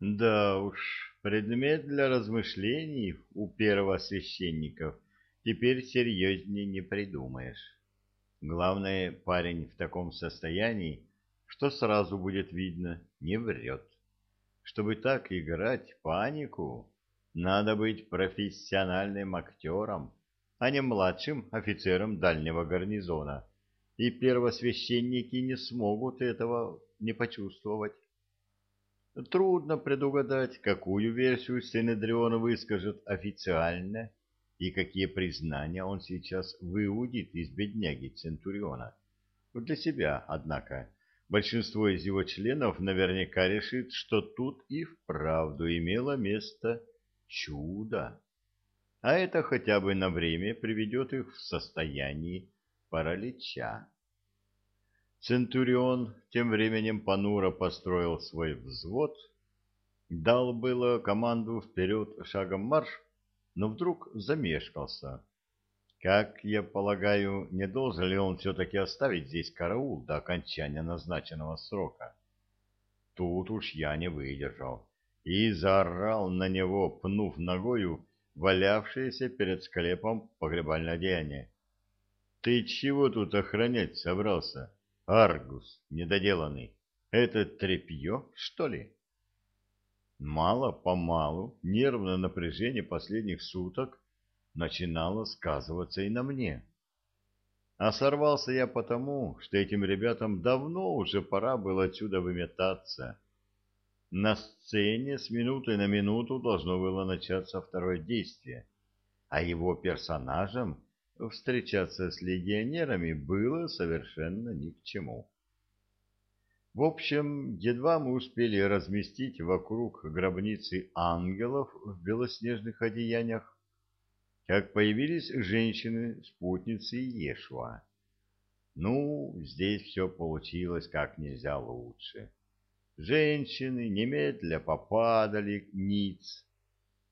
Да уж, предмет для размышлений у первосвященников теперь серьезнее не придумаешь. Главное, парень в таком состоянии, что сразу будет видно, не врет. Чтобы так играть панику, надо быть профессиональным актером, а не младшим офицером дальнего гарнизона, и первосвященники не смогут этого не почувствовать. Трудно предугадать, какую версию Синедрион выскажет официально и какие признания он сейчас выудит из бедняги Центуриона. Для себя, однако, большинство из его членов наверняка решит, что тут и вправду имело место чудо. А это хотя бы на время приведет их в состояние паралича. Центурион тем временем понуро построил свой взвод, дал было команду вперед шагом марш, но вдруг замешкался. Как я полагаю, не должен ли он все-таки оставить здесь караул до окончания назначенного срока? Тут уж я не выдержал и заорал на него, пнув ногою валявшееся перед склепом погребальное одеяние. — Ты чего тут охранять собрался? — Аргус недоделанный. Это тряпье, что ли? Мало-помалу нервное напряжение последних суток начинало сказываться и на мне. А сорвался я потому, что этим ребятам давно уже пора было отсюда выметаться. На сцене с минуты на минуту должно было начаться второе действие, а его персонажам встречаться с легионерами было совершенно ни к чему. В общем, едва мы успели разместить вокруг гробницы ангелов в белоснежных одеяниях, как появились женщины, спутницы Ешуа. Ну, здесь все получилось как нельзя лучше. Женщины немедля попадали ниц,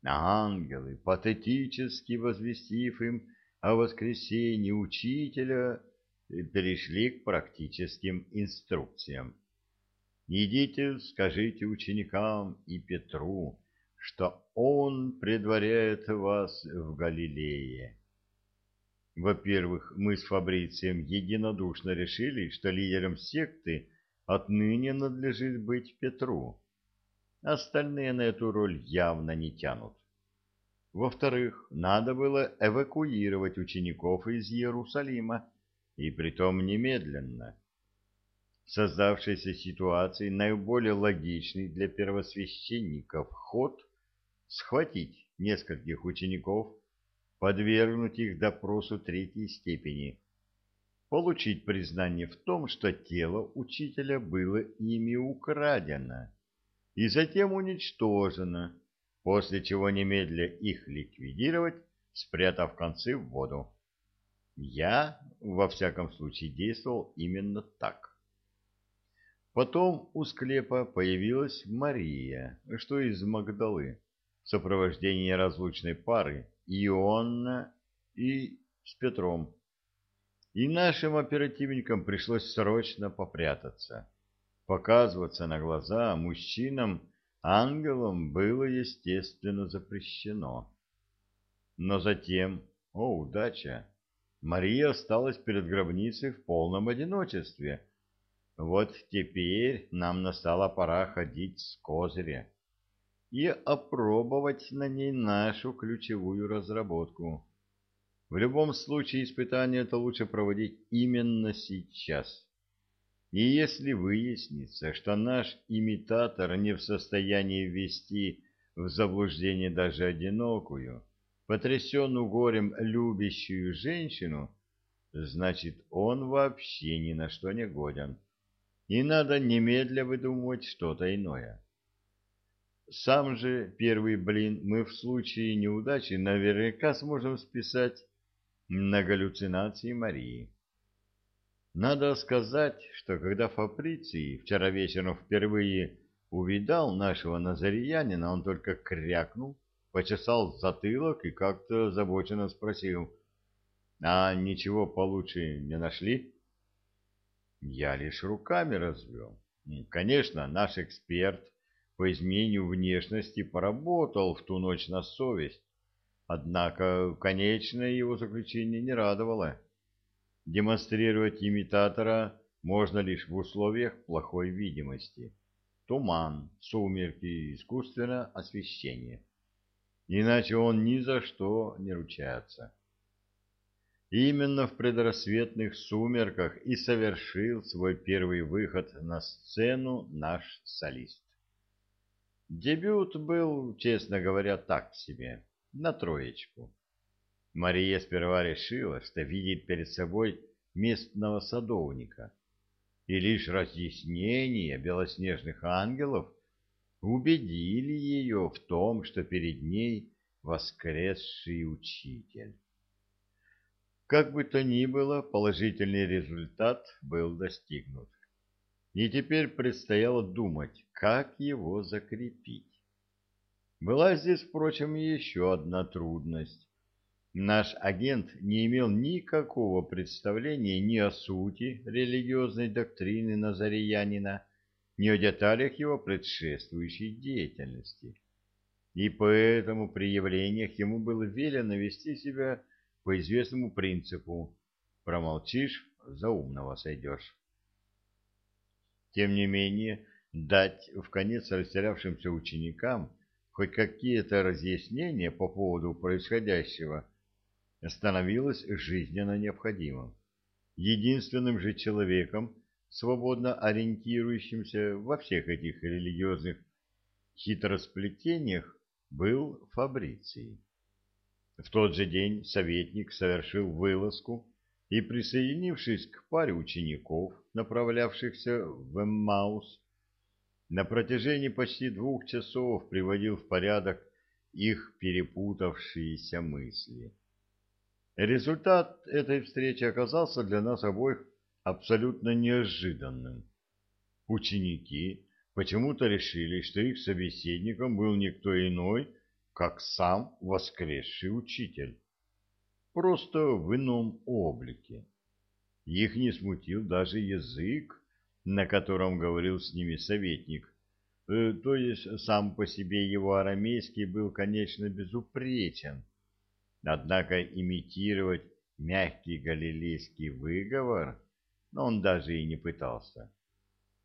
а ангелы, патетически возвестив им о воскресении учителя перешли к практическим инструкциям. «Идите, скажите ученикам и Петру, что он предваряет вас в Галилее». Во-первых, мы с Фабрицием единодушно решили, что лидером секты отныне надлежит быть Петру. Остальные на эту роль явно не тянут. Во-вторых, надо было эвакуировать учеников из Иерусалима, и притом немедленно. В создавшейся ситуации наиболее логичный для первосвященников ход — схватить нескольких учеников, подвергнуть их допросу третьей степени, получить признание в том, что тело учителя было ими украдено, и затем уничтожено, после чего немедля их ликвидировать, спрятав концы в воду. Я, во всяком случае, действовал именно так. Потом у склепа появилась Мария, что из Магдалы, в сопровождении разлучной пары Ионна и с Петром. И нашим оперативникам пришлось срочно попрятаться. Показываться на глаза мужчинам ангелам было, естественно, запрещено. Но затем, о, удача, Мария осталась перед гробницей в полном одиночестве. Вот теперь нам настала пора ходить с козыря и опробовать на ней нашу ключевую разработку. В любом случае испытание это лучше проводить именно сейчас. И если выяснится, что наш имитатор не в состоянии ввести в заблуждение даже одинокую, потрясенную горем любящую женщину, значит, он вообще ни на что не годен. И надо немедля выдумывать что-то иное. Сам же первый блин мы в случае неудачи наверняка сможем списать на галлюцинации Марии. Надо сказать, что когда Фабриций вчера вечером впервые увидал нашего назариянина, он только крякнул, почесал затылок и как-то озабоченно спросил, «А ничего получше не нашли?» Я лишь руками развел. Конечно, наш эксперт по изменению внешности поработал в ту ночь на совесть, однако конечное его заключение не радовало. Демонстрировать имитатора можно лишь в условиях плохой видимости. Туман, сумерки, искусственное освещение. Иначе он ни за что не ручается. Именно в предрассветных сумерках и совершил свой первый выход на сцену наш солист. Дебют был, честно говоря, так себе, на троечку. Мария сперва решила, что видит перед собой местного садовника, и лишь разъяснения белоснежных ангелов убедили ее в том, что перед ней воскресший учитель. Как бы то ни было, положительный результат был достигнут. И теперь предстояло думать, как его закрепить. Была здесь, впрочем, еще одна трудность. Наш агент не имел никакого представления ни о сути религиозной доктрины Назариянина, ни о деталях его предшествующей деятельности. И поэтому при явлениях ему было велено вести себя по известному принципу «промолчишь, за умного сойдешь». Тем не менее, дать в конец растерявшимся ученикам хоть какие-то разъяснения по поводу происходящего становилось жизненно необходимым. Единственным же человеком, свободно ориентирующимся во всех этих религиозных хитросплетениях, был Фабриций. В тот же день советник совершил вылазку и, присоединившись к паре учеников, направлявшихся в Эммаус, на протяжении почти двух часов приводил в порядок их перепутавшиеся мысли. Результат этой встречи оказался для нас обоих абсолютно неожиданным. Ученики почему-то решили, что их собеседником был никто иной, как сам воскресший учитель, просто в ином облике. Их не смутил даже язык, на котором говорил с ними советник, э, то есть сам по себе его арамейский был, конечно, безупречен, однако имитировать мягкий галилейский выговор он даже и не пытался.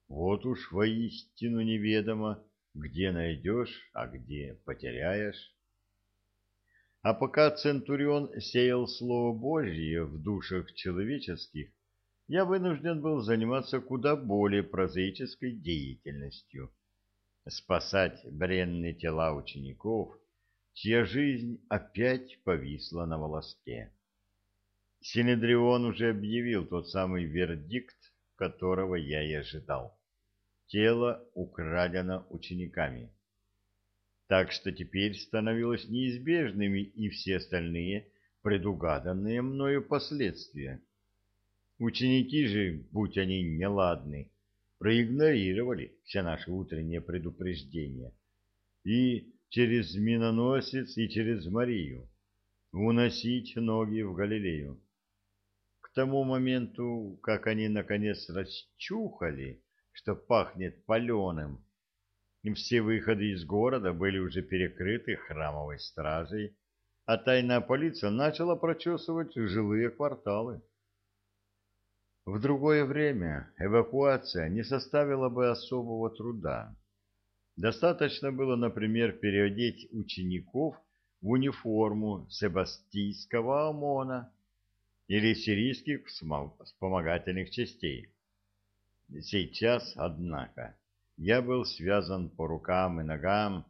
Вот уж воистину неведомо, где найдешь, а где потеряешь. А пока Центурион сеял Слово Божье в душах человеческих, я вынужден был заниматься куда более прозаической деятельностью. Спасать бренные тела учеников, чья жизнь опять повисла на волоске. Синедрион уже объявил тот самый вердикт, которого я и ожидал тело украдено учениками. Так что теперь становилось неизбежными и все остальные предугаданные мною последствия. Ученики же, будь они неладны, проигнорировали все наши утренние предупреждения и через миноносец и через Марию уносить ноги в Галилею. К тому моменту, как они наконец расчухали, что пахнет паленым. Все выходы из города были уже перекрыты храмовой стражей, а тайная полиция начала прочесывать жилые кварталы. В другое время эвакуация не составила бы особого труда. Достаточно было, например, переодеть учеников в униформу себастийского ОМОНа или сирийских вспомогательных частей. Сейчас, однако, я был связан по рукам и ногам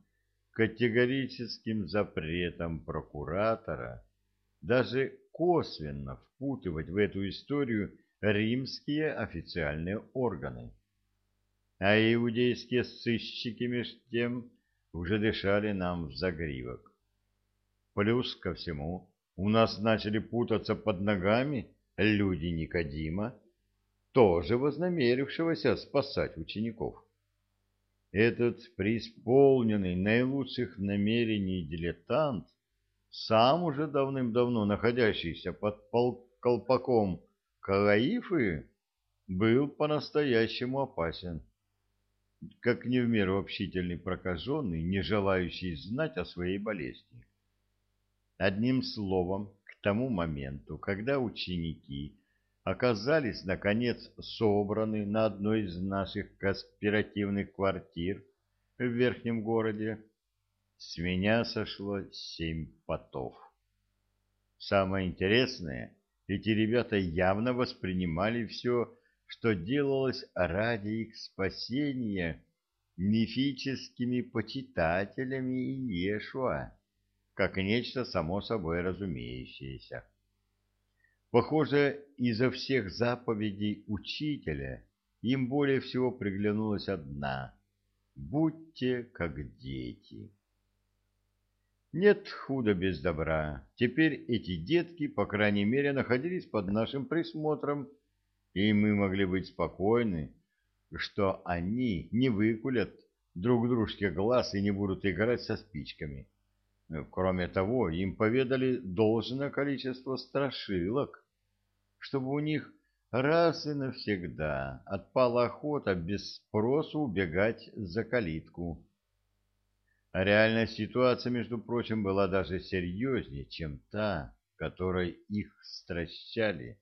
категорическим запретом прокуратора даже косвенно впутывать в эту историю римские официальные органы. А иудейские сыщики меж тем уже дышали нам в загривок. Плюс ко всему, у нас начали путаться под ногами люди Никодима, тоже вознамерившегося спасать учеников. Этот преисполненный наилучших намерений дилетант, сам уже давным-давно находящийся под колпаком Кагаифы, был по-настоящему опасен. Как не в меру общительный прокаженный, не желающий знать о своей болезни. Одним словом, к тому моменту, когда ученики оказались, наконец, собраны на одной из наших конспиративных квартир в верхнем городе, с меня сошло семь потов. Самое интересное, эти ребята явно воспринимали все, что делалось ради их спасения мифическими почитателями Иешуа, как нечто само собой разумеющееся. Похоже, изо всех заповедей учителя им более всего приглянулась одна — «Будьте как дети». Нет худа без добра. Теперь эти детки, по крайней мере, находились под нашим присмотром, и мы могли быть спокойны, что они не выкулят друг дружке глаз и не будут играть со спичками. Кроме того, им поведали должное количество страшилок, чтобы у них раз и навсегда отпала охота без спросу убегать за калитку. Реальная ситуация, между прочим, была даже серьезнее, чем та, которой их стращали.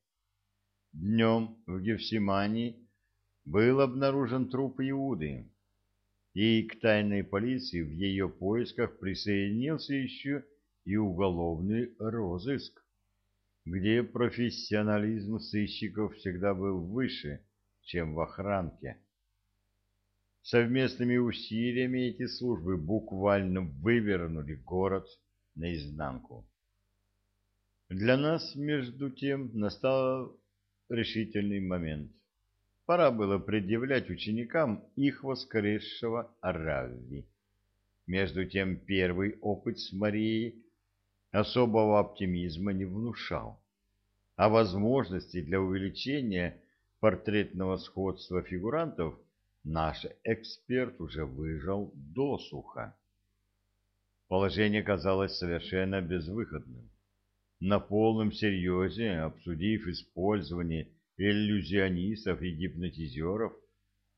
Днем в Гефсимании был обнаружен труп Иуды, и к тайной полиции в ее поисках присоединился еще и уголовный розыск, где профессионализм сыщиков всегда был выше, чем в охранке. Совместными усилиями эти службы буквально вывернули город наизнанку. Для нас, между тем, настал решительный момент. Пора было предъявлять ученикам их воскресшего Равви. Между тем, первый опыт с Марией особого оптимизма не внушал, а возможности для увеличения портретного сходства фигурантов – наш эксперт уже выжил досуха. Положение казалось совершенно безвыходным. На полном серьезе, обсудив использование иллюзионистов и гипнотизеров,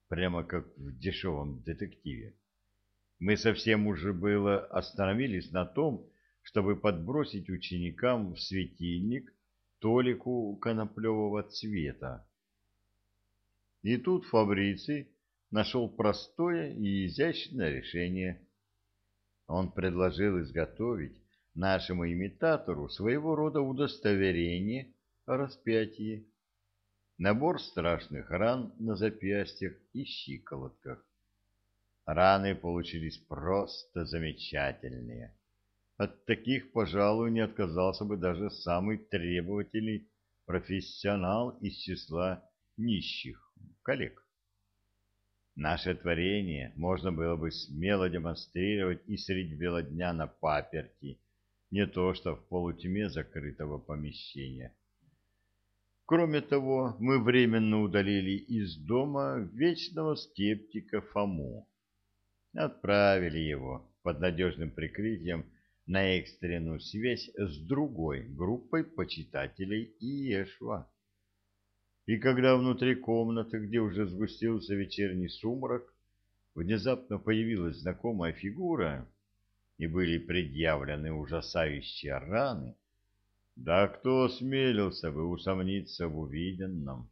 прямо как в дешевом детективе, мы совсем уже было остановились на том, чтобы подбросить ученикам в светильник толику коноплевого цвета. И тут Фабриций нашел простое и изящное решение. Он предложил изготовить нашему имитатору своего рода удостоверение о распятии, набор страшных ран на запястьях и щиколотках. Раны получились просто замечательные. От таких, пожалуй, не отказался бы даже самый требовательный профессионал из числа нищих коллег. Наше творение можно было бы смело демонстрировать и средь бела дня на паперти, не то что в полутьме закрытого помещения. Кроме того, мы временно удалили из дома вечного скептика Фому. Отправили его под надежным прикрытием на экстренную связь с другой группой почитателей Иешва. И когда внутри комнаты, где уже сгустился вечерний сумрак, внезапно появилась знакомая фигура и были предъявлены ужасающие раны, да кто осмелился бы усомниться в увиденном?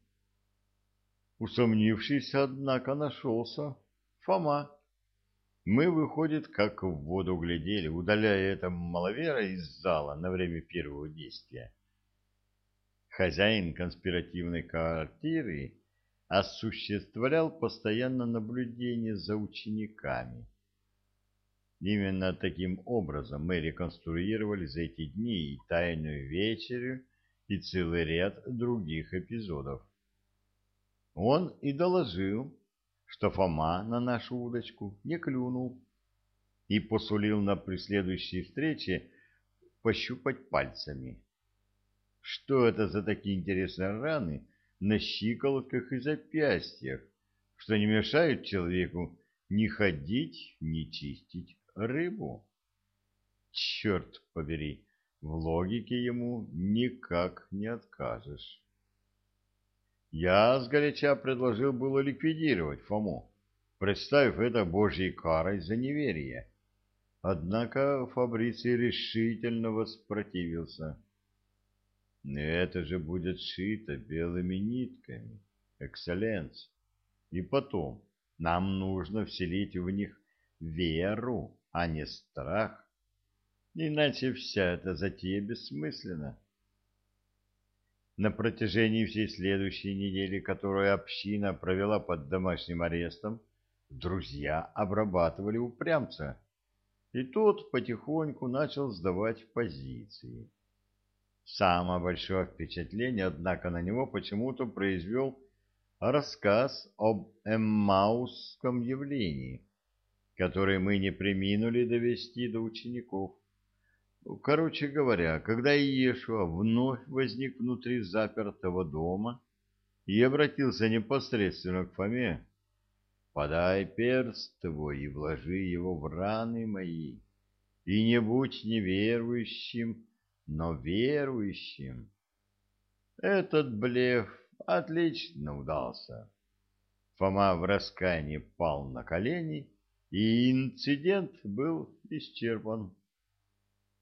Усомнившись, однако, нашелся Фома. Мы, выходит, как в воду глядели, удаляя этого маловера из зала на время первого действия хозяин конспиративной квартиры осуществлял постоянно наблюдение за учениками. Именно таким образом мы реконструировали за эти дни и тайную вечерю, и целый ряд других эпизодов. Он и доложил, что Фома на нашу удочку не клюнул и посулил на преследующей встрече пощупать пальцами. Что это за такие интересные раны на щиколотках и запястьях, что не мешают человеку ни ходить, ни чистить рыбу? Черт побери, в логике ему никак не откажешь. Я сгоряча предложил было ликвидировать Фому, представив это божьей карой за неверие. Однако Фабриций решительно воспротивился. Это же будет шито белыми нитками, экселленс. И потом, нам нужно вселить в них веру, а не страх. Иначе вся эта затея бессмысленна. На протяжении всей следующей недели, которую община провела под домашним арестом, друзья обрабатывали упрямца, и тот потихоньку начал сдавать позиции. Самое большое впечатление, однако, на него почему-то произвел рассказ об эммаусском явлении, который мы не приминули довести до учеников. Короче говоря, когда Иешуа вновь возник внутри запертого дома и обратился непосредственно к Фоме, «Подай перст твой и вложи его в раны мои, и не будь неверующим, но верующим». Этот блеф отлично удался. Фома в раскаянии пал на колени, и инцидент был исчерпан.